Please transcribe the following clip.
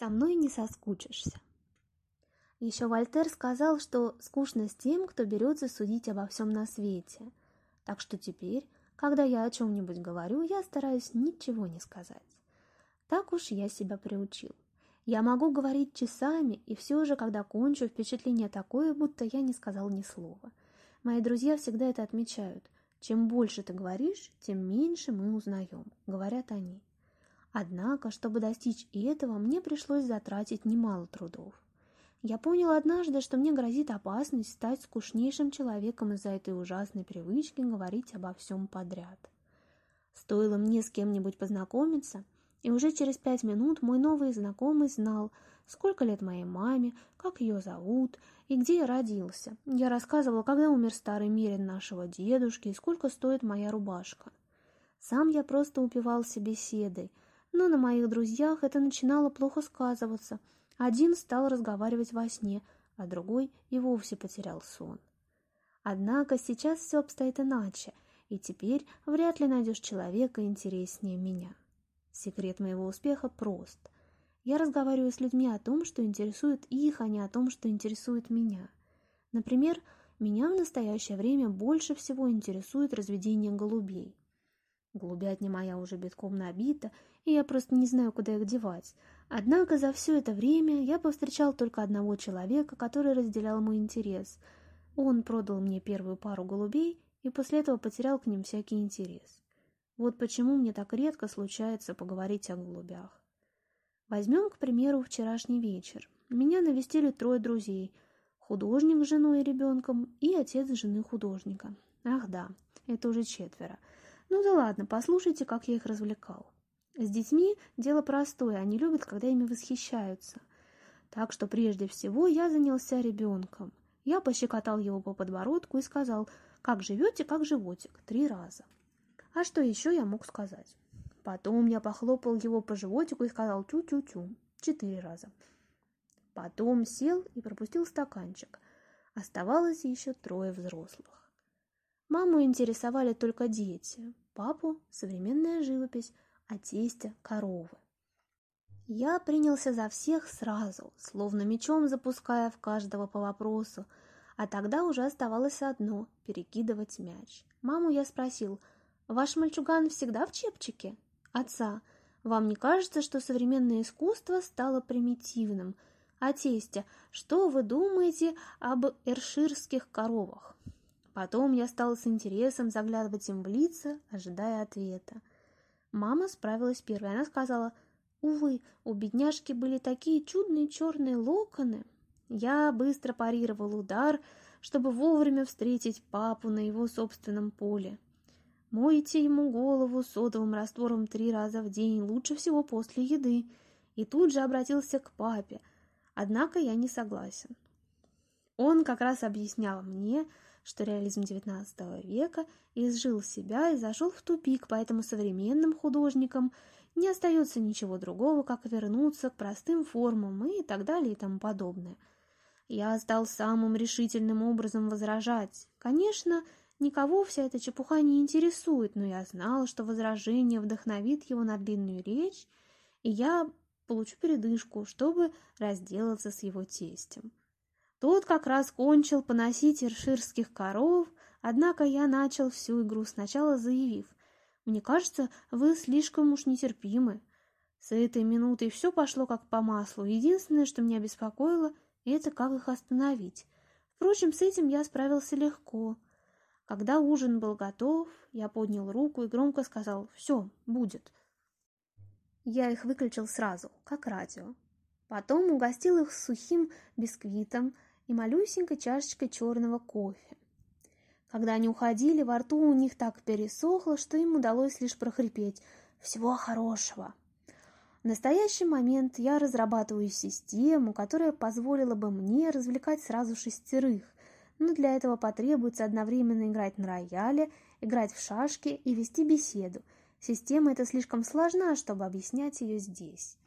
со мной не соскучишься. Еще Вольтер сказал, что скучно с тем, кто берется судить обо всем на свете. Так что теперь, когда я о чем-нибудь говорю, я стараюсь ничего не сказать. Так уж я себя приучил. Я могу говорить часами, и все же, когда кончу, впечатление такое, будто я не сказал ни слова. Мои друзья всегда это отмечают. Чем больше ты говоришь, тем меньше мы узнаем, говорят они. Однако, чтобы достичь и этого, мне пришлось затратить немало трудов. Я понял однажды, что мне грозит опасность стать скучнейшим человеком из-за этой ужасной привычки говорить обо всем подряд. Стоило мне с кем-нибудь познакомиться, и уже через пять минут мой новый знакомый знал, сколько лет моей маме, как ее зовут и где я родился. Я рассказывала, когда умер старый мерин нашего дедушки и сколько стоит моя рубашка. Сам я просто упивался беседой – но на моих друзьях это начинало плохо сказываться. Один стал разговаривать во сне, а другой и вовсе потерял сон. Однако сейчас все обстоит иначе, и теперь вряд ли найдешь человека интереснее меня. Секрет моего успеха прост. Я разговариваю с людьми о том, что интересует их, а не о том, что интересует меня. Например, меня в настоящее время больше всего интересует разведение голубей. Глубят моя уже битком набита, и я просто не знаю, куда их девать. Однако за все это время я повстречал только одного человека, который разделял мой интерес. Он продал мне первую пару голубей и после этого потерял к ним всякий интерес. Вот почему мне так редко случается поговорить о голубях. Возьмем, к примеру, вчерашний вечер. Меня навестили трое друзей. Художник с женой и ребенком и отец жены художника. Ах да, это уже четверо. Ну да ладно, послушайте, как я их развлекал. С детьми дело простое, они любят, когда ими восхищаются. Так что прежде всего я занялся ребенком. Я пощекотал его по подбородку и сказал «Как живете, как животик» три раза. А что еще я мог сказать? Потом я похлопал его по животику и сказал «тю-тю-тю» четыре раза. Потом сел и пропустил стаканчик. Оставалось еще трое взрослых. Маму интересовали только дети, папу – современная живопись, а тестя – коровы. Я принялся за всех сразу, словно мечом запуская в каждого по вопросу, а тогда уже оставалось одно – перекидывать мяч. Маму я спросил, «Ваш мальчуган всегда в чепчике?» Отца, «Вам не кажется, что современное искусство стало примитивным?» А тестя, «Что вы думаете об эрширских коровах?» Потом я стал с интересом заглядывать им в лица, ожидая ответа. Мама справилась первой. Она сказала, «Увы, у бедняжки были такие чудные черные локоны». Я быстро парировал удар, чтобы вовремя встретить папу на его собственном поле. Мойте ему голову содовым раствором три раза в день, лучше всего после еды. И тут же обратился к папе. Однако я не согласен. Он как раз объяснял мне, что реализм XIX века изжил себя и зашел в тупик, поэтому современным художникам не остается ничего другого, как вернуться к простым формам и так далее и тому подобное. Я стал самым решительным образом возражать. Конечно, никого вся эта чепуха не интересует, но я знал, что возражение вдохновит его на длинную речь, и я получу передышку, чтобы разделаться с его тестем. Тот как раз кончил поносить ирширских коров, однако я начал всю игру сначала заявив. «Мне кажется, вы слишком уж нетерпимы». С этой минуты все пошло как по маслу. Единственное, что меня беспокоило, это как их остановить. Впрочем, с этим я справился легко. Когда ужин был готов, я поднял руку и громко сказал «Все, будет». Я их выключил сразу, как радио. Потом угостил их сухим бисквитом – и малюсенькой чашечкой черного кофе. Когда они уходили, во рту у них так пересохло, что им удалось лишь прохрипеть «Всего хорошего!». В настоящий момент я разрабатываю систему, которая позволила бы мне развлекать сразу шестерых, но для этого потребуется одновременно играть на рояле, играть в шашки и вести беседу. Система эта слишком сложна, чтобы объяснять ее здесь.